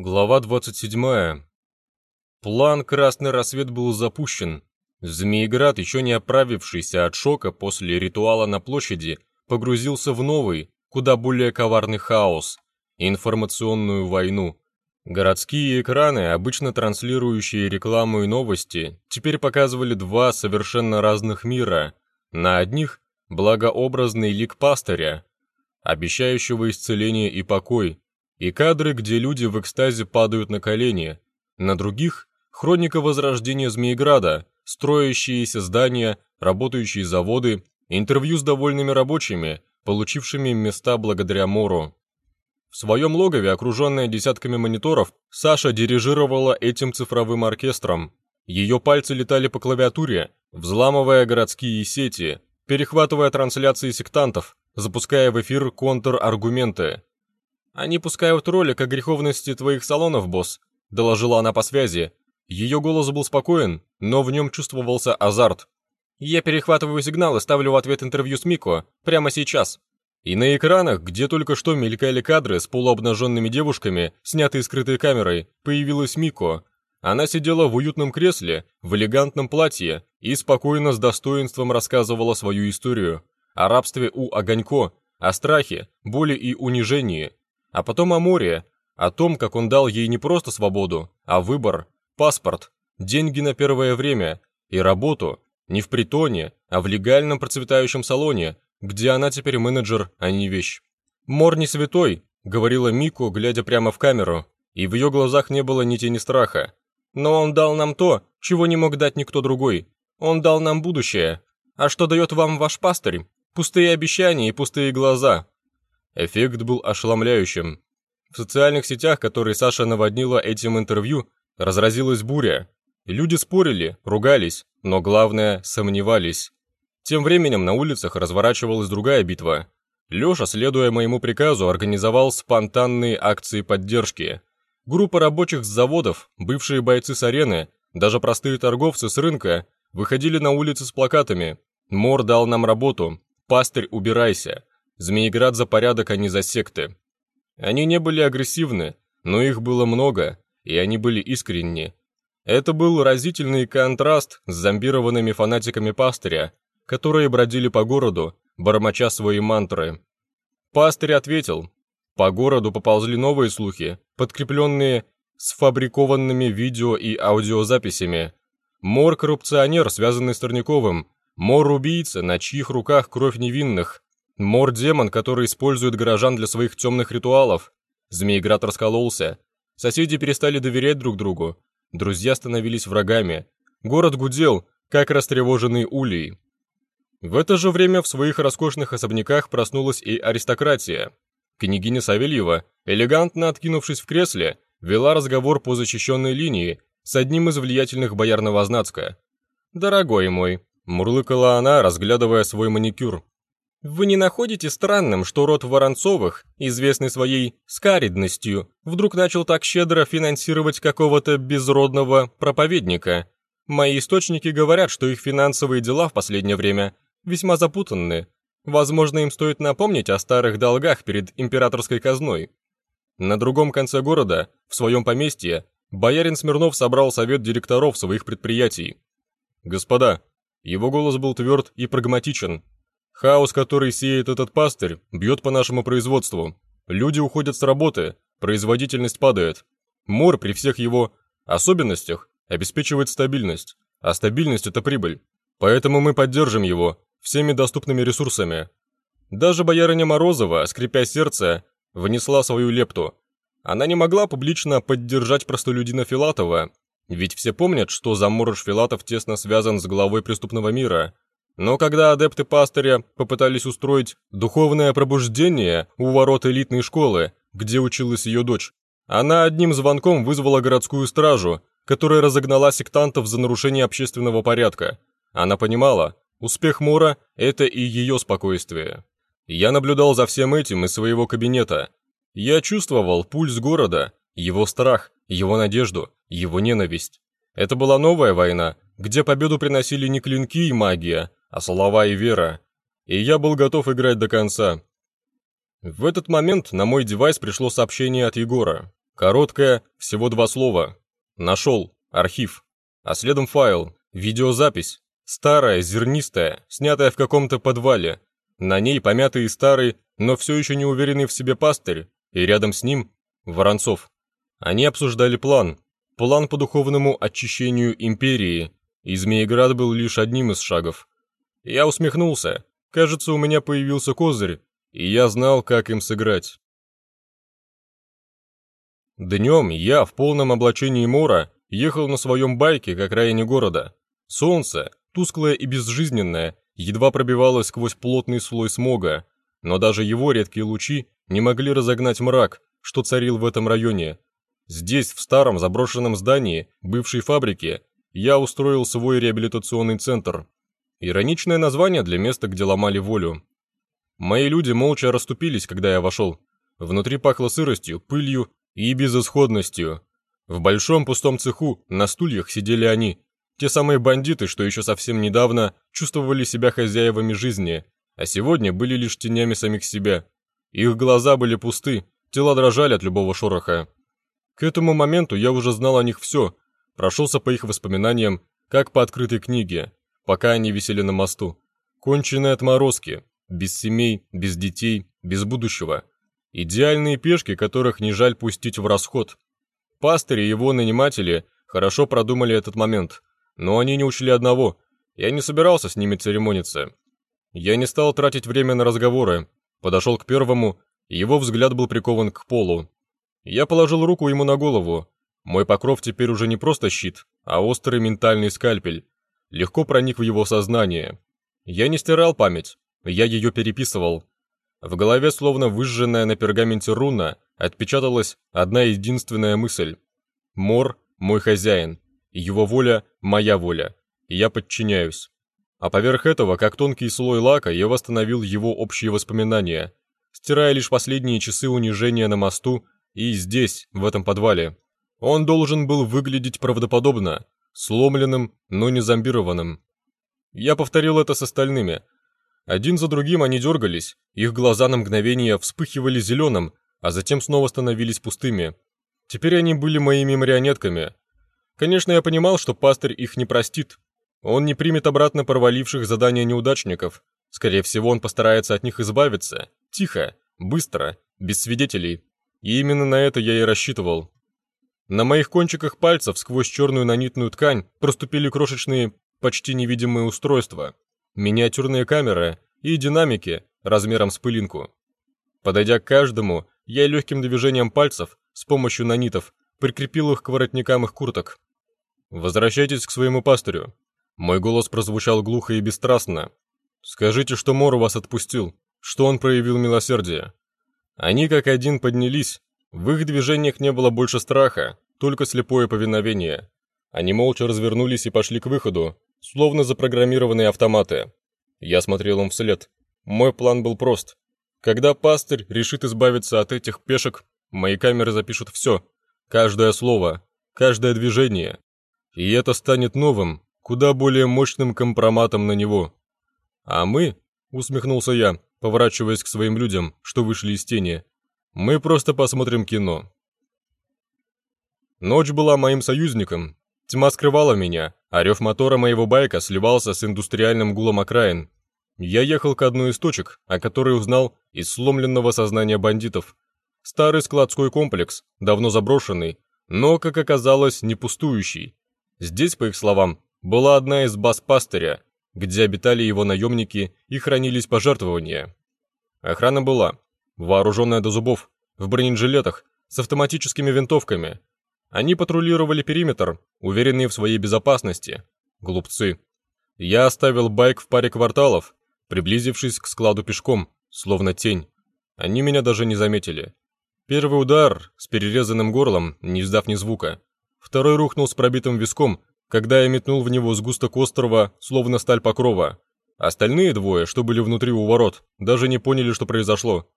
Глава 27. План «Красный рассвет» был запущен. Змееград, еще не оправившийся от шока после ритуала на площади, погрузился в новый, куда более коварный хаос – информационную войну. Городские экраны, обычно транслирующие рекламу и новости, теперь показывали два совершенно разных мира. На одних – благообразный лик пастыря, обещающего исцеление и покой – и кадры, где люди в экстазе падают на колени. На других – хроника возрождения Змееграда, строящиеся здания, работающие заводы, интервью с довольными рабочими, получившими места благодаря Мору. В своем логове, окруженная десятками мониторов, Саша дирижировала этим цифровым оркестром. Ее пальцы летали по клавиатуре, взламывая городские сети, перехватывая трансляции сектантов, запуская в эфир контраргументы. «Они пускают ролик о греховности твоих салонов, босс», — доложила она по связи. Ее голос был спокоен, но в нем чувствовался азарт. «Я перехватываю сигнал и ставлю в ответ интервью с Мико, прямо сейчас». И на экранах, где только что мелькали кадры с полуобнаженными девушками, снятые скрытой камерой, появилась Мико. Она сидела в уютном кресле, в элегантном платье и спокойно с достоинством рассказывала свою историю. О рабстве у Огонько, о страхе, боли и унижении, а потом о море, о том, как он дал ей не просто свободу, а выбор, паспорт, деньги на первое время и работу, не в притоне, а в легальном процветающем салоне, где она теперь менеджер, а не вещь. «Мор не святой», — говорила Мику, глядя прямо в камеру, и в ее глазах не было ни тени страха. «Но он дал нам то, чего не мог дать никто другой. Он дал нам будущее. А что дает вам ваш пастырь? Пустые обещания и пустые глаза. Эффект был ошеломляющим. В социальных сетях, которые Саша наводнила этим интервью, разразилась буря. Люди спорили, ругались, но главное, сомневались. Тем временем на улицах разворачивалась другая битва. Лёша, следуя моему приказу, организовал спонтанные акции поддержки. Группа рабочих с заводов, бывшие бойцы с арены, даже простые торговцы с рынка выходили на улицы с плакатами «Мор дал нам работу», «Пастырь, убирайся», Змееград за порядок, а не за секты. Они не были агрессивны, но их было много, и они были искренни. Это был разительный контраст с зомбированными фанатиками пастыря, которые бродили по городу, бормоча свои мантры. Пастырь ответил. По городу поползли новые слухи, подкрепленные сфабрикованными видео и аудиозаписями. Мор – коррупционер, связанный с Торняковым. Мор – убийца, на чьих руках кровь невинных. Мор-демон, который использует горожан для своих темных ритуалов. Змееград раскололся. Соседи перестали доверять друг другу. Друзья становились врагами. Город гудел, как растревоженный улей. В это же время в своих роскошных особняках проснулась и аристократия. Княгиня Савельева, элегантно откинувшись в кресле, вела разговор по защищенной линии с одним из влиятельных бояр Новознацка. «Дорогой мой», – мурлыкала она, разглядывая свой маникюр, вы не находите странным, что род Воронцовых, известный своей скаридностью, вдруг начал так щедро финансировать какого-то безродного проповедника? Мои источники говорят, что их финансовые дела в последнее время весьма запутанны. Возможно, им стоит напомнить о старых долгах перед императорской казной. На другом конце города, в своем поместье, боярин Смирнов собрал совет директоров своих предприятий. «Господа», его голос был тверд и прагматичен, Хаос, который сеет этот пастырь, бьет по нашему производству. Люди уходят с работы, производительность падает. Мор при всех его особенностях обеспечивает стабильность, а стабильность – это прибыль. Поэтому мы поддержим его всеми доступными ресурсами. Даже боярыня Морозова, скрипя сердце, внесла свою лепту. Она не могла публично поддержать простолюдина Филатова, ведь все помнят, что Заморож Филатов тесно связан с главой преступного мира – но когда адепты пастыря попытались устроить духовное пробуждение у ворот элитной школы, где училась ее дочь, она одним звонком вызвала городскую стражу, которая разогнала сектантов за нарушение общественного порядка. Она понимала, успех Мора – это и ее спокойствие. Я наблюдал за всем этим из своего кабинета. Я чувствовал пульс города, его страх, его надежду, его ненависть. Это была новая война, где победу приносили не клинки и магия, а слова и вера, и я был готов играть до конца. В этот момент на мой девайс пришло сообщение от Егора. Короткое, всего два слова. Нашел, архив. А следом файл, видеозапись. Старая, зернистая, снятая в каком-то подвале. На ней помятый и старый, но все еще не уверенный в себе пастырь. И рядом с ним Воронцов. Они обсуждали план. План по духовному очищению империи. И Змееград был лишь одним из шагов. Я усмехнулся. Кажется, у меня появился козырь, и я знал, как им сыграть. Днем я в полном облачении мора ехал на своем байке к окраине города. Солнце, тусклое и безжизненное, едва пробивалось сквозь плотный слой смога, но даже его редкие лучи не могли разогнать мрак, что царил в этом районе. Здесь, в старом заброшенном здании бывшей фабрики, я устроил свой реабилитационный центр. Ироничное название для места, где ломали волю. Мои люди молча расступились, когда я вошел. Внутри пахло сыростью, пылью и безысходностью. В большом пустом цеху на стульях сидели они, те самые бандиты, что еще совсем недавно чувствовали себя хозяевами жизни, а сегодня были лишь тенями самих себя. Их глаза были пусты, тела дрожали от любого шороха. К этому моменту я уже знал о них все, прошелся по их воспоминаниям, как по открытой книге, пока они висели на мосту. Конченые отморозки, без семей, без детей, без будущего. Идеальные пешки, которых не жаль пустить в расход. Пастырь и его наниматели хорошо продумали этот момент, но они не учли одного. Я не собирался с ними церемониться. Я не стал тратить время на разговоры. Подошел к первому, его взгляд был прикован к полу. Я положил руку ему на голову. Мой покров теперь уже не просто щит, а острый ментальный скальпель. Легко проник в его сознание. Я не стирал память, я ее переписывал. В голове, словно выжженная на пергаменте руна, отпечаталась одна единственная мысль. Мор – мой хозяин, его воля – моя воля, и я подчиняюсь. А поверх этого, как тонкий слой лака, я восстановил его общие воспоминания, стирая лишь последние часы унижения на мосту и здесь, в этом подвале. Он должен был выглядеть правдоподобно, сломленным, но не зомбированным. Я повторил это с остальными – один за другим они дергались, их глаза на мгновение вспыхивали зеленым, а затем снова становились пустыми. Теперь они были моими марионетками. Конечно, я понимал, что пастырь их не простит. Он не примет обратно проваливших задания неудачников. Скорее всего, он постарается от них избавиться. Тихо, быстро, без свидетелей. И именно на это я и рассчитывал. На моих кончиках пальцев сквозь черную нанитную ткань проступили крошечные, почти невидимые устройства миниатюрные камеры и динамики размером с пылинку. Подойдя к каждому, я легким движением пальцев с помощью нанитов прикрепил их к воротникам их курток. «Возвращайтесь к своему пастырю». Мой голос прозвучал глухо и бесстрастно. «Скажите, что Мор вас отпустил, что он проявил милосердие». Они как один поднялись. В их движениях не было больше страха, только слепое повиновение. Они молча развернулись и пошли к выходу, словно запрограммированные автоматы. Я смотрел им вслед. Мой план был прост. Когда пастырь решит избавиться от этих пешек, мои камеры запишут все, каждое слово, каждое движение. И это станет новым, куда более мощным компроматом на него. А мы, усмехнулся я, поворачиваясь к своим людям, что вышли из тени, мы просто посмотрим кино. Ночь была моим союзником, Тьма скрывала меня, а рев мотора моего байка сливался с индустриальным гулом окраин. Я ехал к одной из точек, о которой узнал из сломленного сознания бандитов. Старый складской комплекс, давно заброшенный, но, как оказалось, не пустующий. Здесь, по их словам, была одна из баз пастыря, где обитали его наемники и хранились пожертвования. Охрана была, вооруженная до зубов, в бронежилетах, с автоматическими винтовками, они патрулировали периметр, уверенные в своей безопасности. Глупцы. Я оставил байк в паре кварталов, приблизившись к складу пешком, словно тень. Они меня даже не заметили. Первый удар с перерезанным горлом, не издав ни звука. Второй рухнул с пробитым виском, когда я метнул в него сгусток острова, словно сталь покрова. Остальные двое, что были внутри у ворот, даже не поняли, что произошло.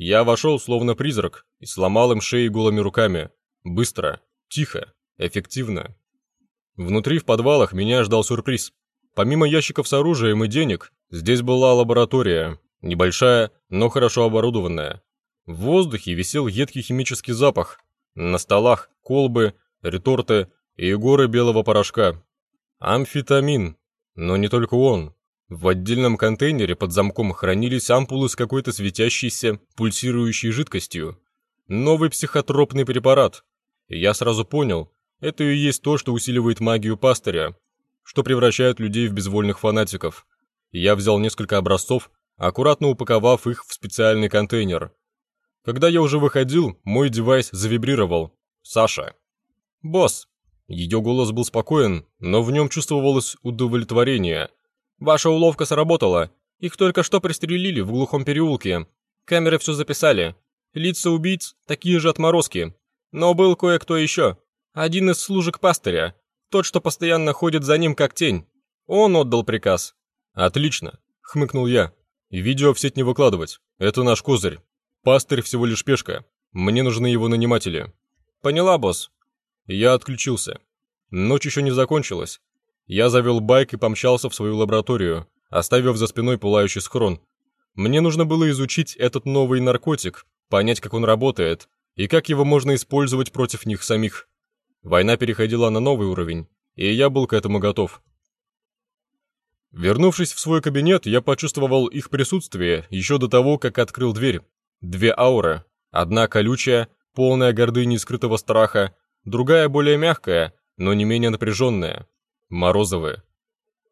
Я вошел, словно призрак, и сломал им шеи голыми руками. Быстро. Тихо, эффективно. Внутри в подвалах меня ждал сюрприз. Помимо ящиков с оружием и денег, здесь была лаборатория, небольшая, но хорошо оборудованная. В воздухе висел едкий химический запах. На столах колбы, реторты и горы белого порошка. Амфетамин. Но не только он. В отдельном контейнере под замком хранились ампулы с какой-то светящейся, пульсирующей жидкостью. Новый психотропный препарат. И я сразу понял, это и есть то, что усиливает магию пастыря, что превращает людей в безвольных фанатиков. я взял несколько образцов, аккуратно упаковав их в специальный контейнер. Когда я уже выходил, мой девайс завибрировал. «Саша». «Босс». Ее голос был спокоен, но в нем чувствовалось удовлетворение. «Ваша уловка сработала. Их только что пристрелили в глухом переулке. Камеры все записали. Лица убийц – такие же отморозки. Но был кое-кто еще. Один из служек пастыря. Тот, что постоянно ходит за ним как тень. Он отдал приказ. «Отлично», – хмыкнул я. «Видео в сеть не выкладывать. Это наш козырь. Пастырь всего лишь пешка. Мне нужны его наниматели». «Поняла, босс». Я отключился. Ночь еще не закончилась. Я завел байк и помчался в свою лабораторию, оставив за спиной пылающий схрон. Мне нужно было изучить этот новый наркотик, понять, как он работает, и как его можно использовать против них самих. Война переходила на новый уровень, и я был к этому готов. Вернувшись в свой кабинет, я почувствовал их присутствие еще до того, как открыл дверь. Две ауры. Одна колючая, полная гордыни и скрытого страха, другая более мягкая, но не менее напряженная. Морозовые.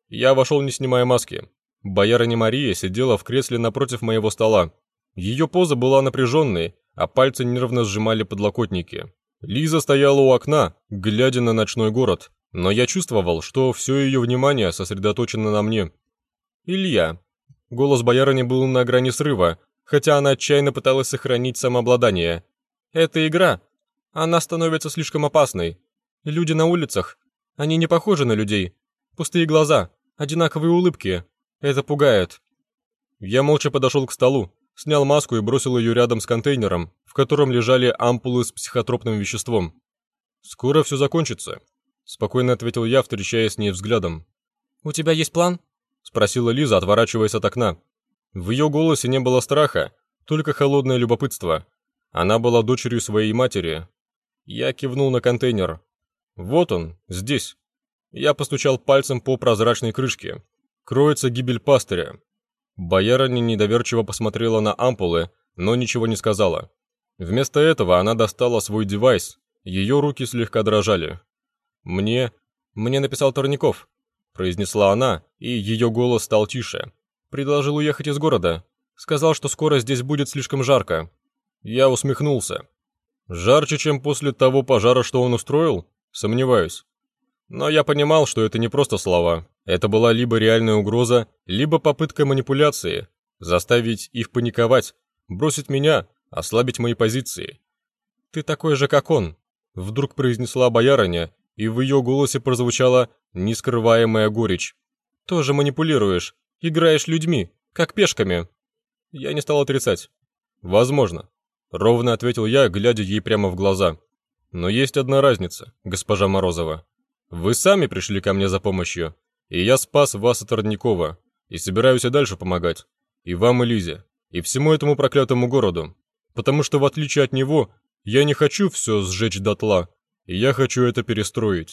Я вошел, не снимая маски. Боярыня Мария сидела в кресле напротив моего стола. Ее поза была напряженной, а пальцы нервно сжимали подлокотники. Лиза стояла у окна, глядя на ночной город, но я чувствовал, что все ее внимание сосредоточено на мне. «Илья». Голос боярыни был на грани срыва, хотя она отчаянно пыталась сохранить самообладание. «Это игра. Она становится слишком опасной. Люди на улицах. Они не похожи на людей. Пустые глаза, одинаковые улыбки. Это пугает». Я молча подошел к столу, снял маску и бросил ее рядом с контейнером, в котором лежали ампулы с психотропным веществом. «Скоро все закончится», — спокойно ответил я, встречаясь с ней взглядом. «У тебя есть план?» — спросила Лиза, отворачиваясь от окна. В ее голосе не было страха, только холодное любопытство. Она была дочерью своей матери. Я кивнул на контейнер. «Вот он, здесь». Я постучал пальцем по прозрачной крышке. «Кроется гибель пастыря. Боярыня недоверчиво посмотрела на ампулы, но ничего не сказала. Вместо этого она достала свой девайс, ее руки слегка дрожали. «Мне... мне написал Торников», — произнесла она, и ее голос стал тише. «Предложил уехать из города. Сказал, что скоро здесь будет слишком жарко». Я усмехнулся. «Жарче, чем после того пожара, что он устроил? Сомневаюсь». Но я понимал, что это не просто слова. Это была либо реальная угроза, либо попытка манипуляции, заставить их паниковать, бросить меня, ослабить мои позиции. «Ты такой же, как он», — вдруг произнесла боярыня, и в ее голосе прозвучала нескрываемая горечь. «Тоже манипулируешь, играешь людьми, как пешками». Я не стал отрицать. «Возможно», — ровно ответил я, глядя ей прямо в глаза. «Но есть одна разница, госпожа Морозова. Вы сами пришли ко мне за помощью, и я спас вас от Родникова, и собираюсь и дальше помогать. И вам, и Лизе, и всему этому проклятому городу. Потому что, в отличие от него, я не хочу все сжечь дотла, и я хочу это перестроить.